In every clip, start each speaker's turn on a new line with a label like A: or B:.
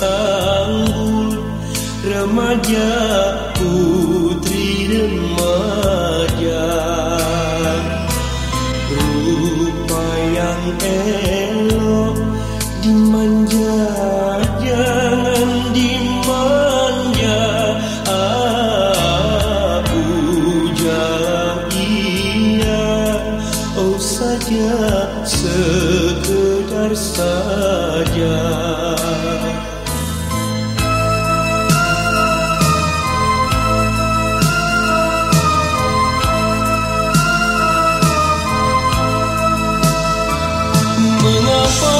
A: sanggul remaja saja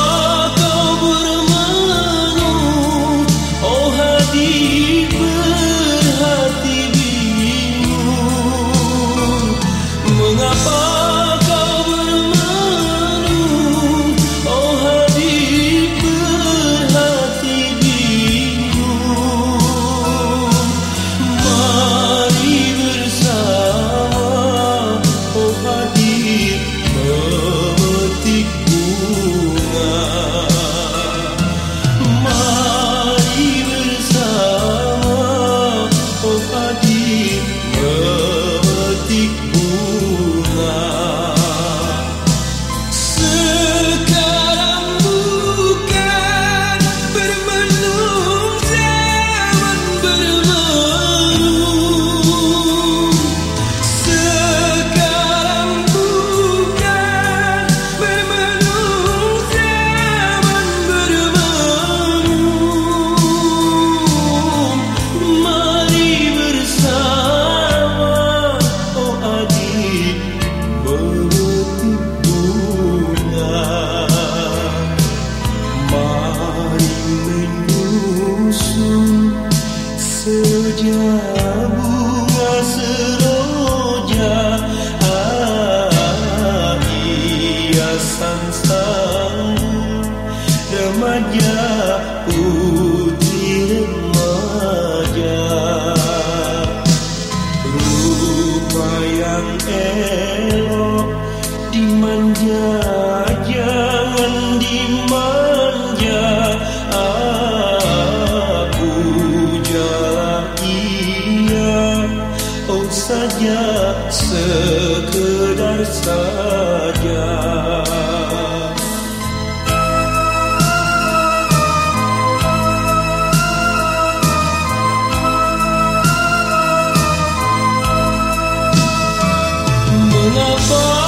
A: saja saja